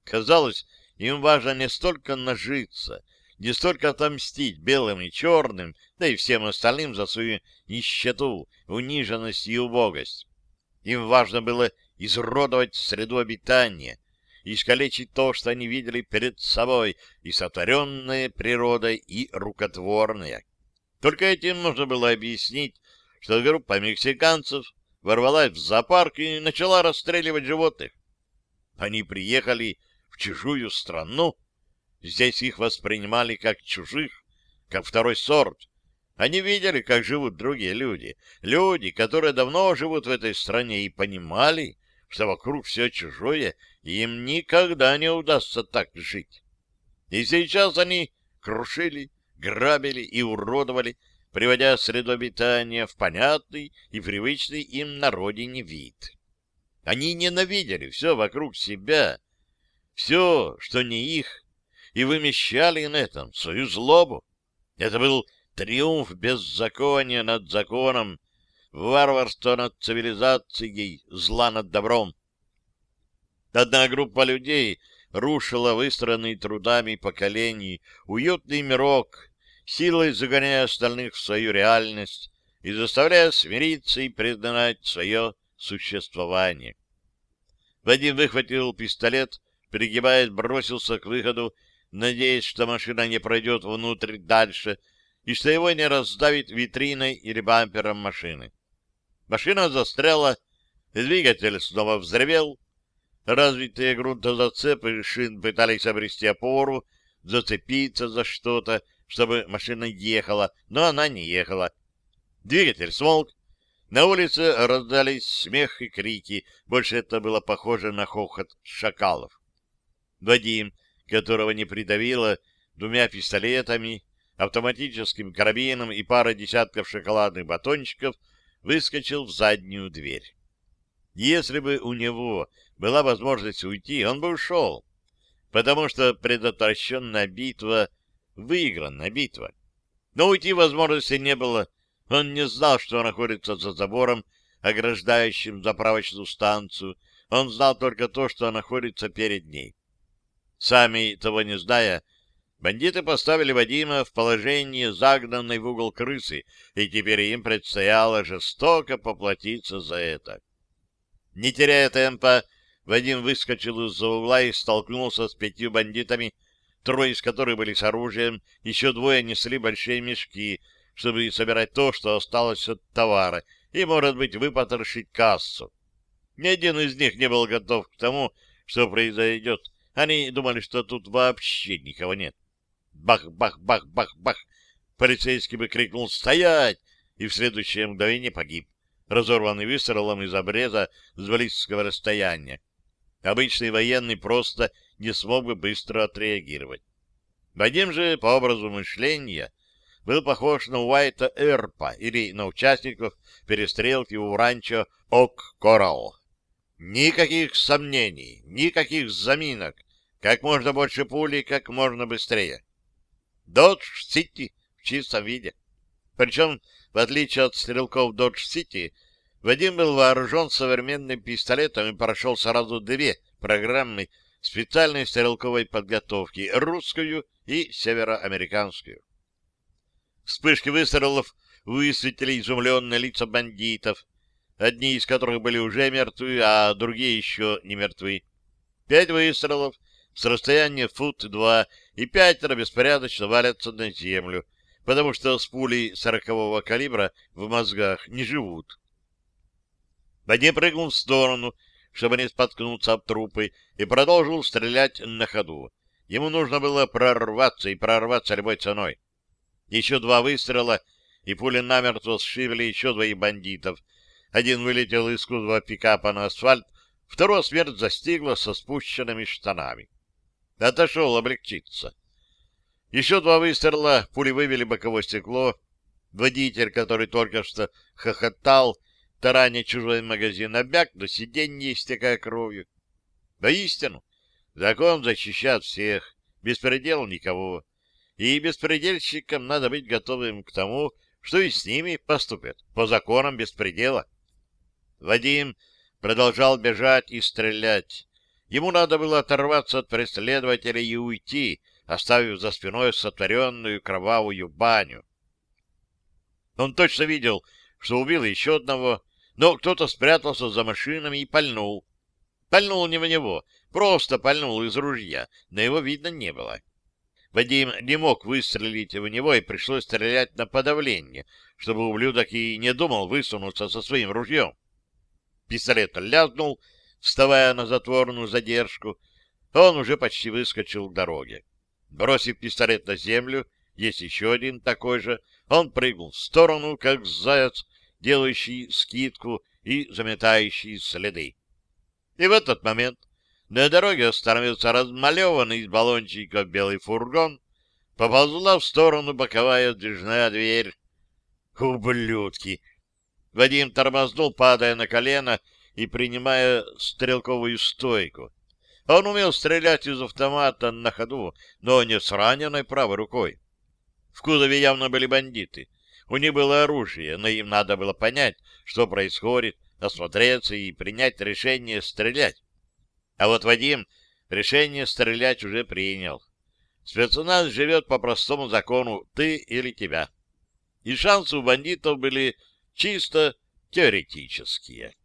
Казалось, им важно не столько нажиться, не столько отомстить белым и черным, да и всем остальным за свою нищету, униженность и убогость. Им важно было изуродовать среду обитания, искалечить то, что они видели перед собой, и сотворенное природой, и рукотворное. Только этим можно было объяснить, что группа мексиканцев ворвалась в зоопарк и начала расстреливать животных. Они приехали чужую страну, здесь их воспринимали как чужих, как второй сорт. Они видели, как живут другие люди, люди, которые давно живут в этой стране и понимали, что вокруг все чужое, и им никогда не удастся так жить. И сейчас они крушили, грабили и уродовали, приводя среду обитания в понятный и привычный им на родине вид. Они ненавидели все вокруг себя, все, что не их, и вымещали на этом свою злобу. Это был триумф беззакония над законом, варварство над цивилизацией, зла над добром. Одна группа людей рушила выстроенный трудами поколений уютный мирок, силой загоняя остальных в свою реальность и заставляя смириться и признать свое существование. Вадим выхватил пистолет, перегибаясь, бросился к выходу, надеясь, что машина не пройдет внутрь дальше и что его не раздавит витриной или бампером машины. Машина застряла, двигатель снова взревел, развитые грунтозацепы шин пытались обрести опору, зацепиться за что-то, чтобы машина ехала, но она не ехала. Двигатель смолк, на улице раздались смех и крики, больше это было похоже на хохот шакалов. Вадим, которого не придавило двумя пистолетами, автоматическим карабином и парой десятков шоколадных батончиков, выскочил в заднюю дверь. Если бы у него была возможность уйти, он бы ушел, потому что предотвращенная битва — выигранная битва. Но уйти возможности не было. Он не знал, что находится за забором, ограждающим заправочную станцию. Он знал только то, что находится перед ней. Сами того не зная, бандиты поставили Вадима в положение загнанной в угол крысы, и теперь им предстояло жестоко поплатиться за это. Не теряя темпа, Вадим выскочил из-за угла и столкнулся с пятью бандитами, трое из которых были с оружием, еще двое несли большие мешки, чтобы собирать то, что осталось от товара, и, может быть, выпотрошить кассу. Ни один из них не был готов к тому, что произойдет, они думали, что тут вообще никого нет. Бах-бах-бах-бах-бах! Полицейский бы крикнул «Стоять!» и в следующее мгновение погиб, разорванный выстрелом из обреза с близкого расстояния. Обычный военный просто не смог бы быстро отреагировать. Вадим же, по образу мышления, был похож на Уайта Эрпа или на участников перестрелки у ранчо Ок-Коралл. Никаких сомнений, никаких заминок, как можно больше пули, как можно быстрее. Додж-Сити в чистом виде. Причем, в отличие от стрелков Додж-Сити, Вадим был вооружен современным пистолетом и прошел сразу две программы специальной стрелковой подготовки — русскую и североамериканскую. Вспышки выстрелов высветили изумленные лица бандитов, одни из которых были уже мертвы, а другие еще не мертвы. Пять выстрелов — с расстояния фут-два, и пятеро беспорядочно валятся на землю, потому что с пулей сорокового калибра в мозгах не живут. Вадим прыгнул в сторону, чтобы не споткнуться об трупы, и продолжил стрелять на ходу. Ему нужно было прорваться и прорваться любой ценой. Еще два выстрела, и пули намертво сшибли еще двоих бандитов. Один вылетел из кузова пикапа на асфальт, второго смерть застигла со спущенными штанами. Отошел облегчиться. Еще два выстрела, пули вывели боковое стекло. Водитель, который только что хохотал, тараня чужой магазин, обмяк до сиденья, истекая кровью. Воистину, закон защищает всех, беспредел никого. И беспредельщикам надо быть готовым к тому, что и с ними поступят по законам беспредела. Вадим продолжал бежать и стрелять. Ему надо было оторваться от преследователя и уйти, оставив за спиной сотворенную кровавую баню. Он точно видел, что убил еще одного, но кто-то спрятался за машинами и пальнул. Пальнул не в него, просто пальнул из ружья, но его видно не было. Вадим не мог выстрелить в него, и пришлось стрелять на подавление, чтобы ублюдок и не думал высунуться со своим ружьем. Пистолет лязнул, вставая на затворную задержку, он уже почти выскочил к дороге. Бросив пистолет на землю, есть еще один такой же, он прыгнул в сторону, как заяц, делающий скидку и заметающий следы. И в этот момент на дороге остановился размалеванный из баллончиков белый фургон, поползла в сторону боковая сдвижная дверь. Ублюдки! Вадим тормознул, падая на колено и принимая стрелковую стойку. Он умел стрелять из автомата на ходу, но не с раненой правой рукой. В кузове явно были бандиты. У них было оружие, но им надо было понять, что происходит, осмотреться и принять решение стрелять. А вот Вадим решение стрелять уже принял. Спецназ живет по простому закону «ты или тебя». И шансы у бандитов были чисто теоретические.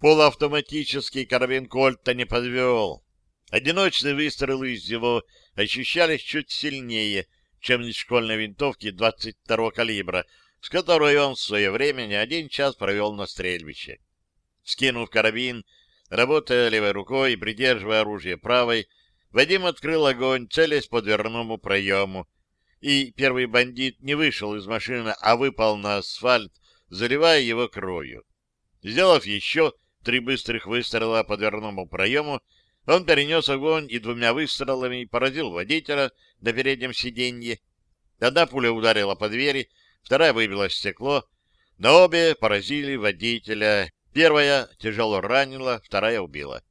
Полуавтоматический карабин Кольта не подвел. Одиночные выстрелы из него ощущались чуть сильнее, чем из школьной винтовки 22-го калибра, с которой он в свое время не один час провел на стрельбище. Скинув карабин, работая левой рукой и придерживая оружие правой, Вадим открыл огонь, целясь по дверному проему, и первый бандит не вышел из машины, а выпал на асфальт, заливая его кровью. Сделав еще три быстрых выстрела по дверному проему, он перенес огонь и двумя выстрелами поразил водителя на переднем сиденье. Одна пуля ударила по двери, вторая выбила стекло, но обе поразили водителя. Первая тяжело ранила, вторая убила.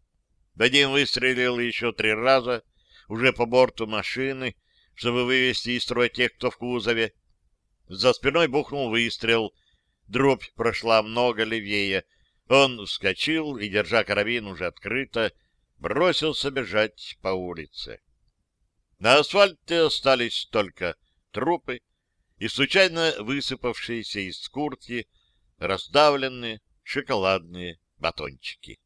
Вадим выстрелил еще три раза, уже по борту машины, чтобы вывести из строя тех, кто в кузове. За спиной бухнул выстрел. Дробь прошла много левее, он вскочил и, держа карабин уже открыто, бросился бежать по улице. На асфальте остались только трупы и случайно высыпавшиеся из куртки раздавленные шоколадные батончики.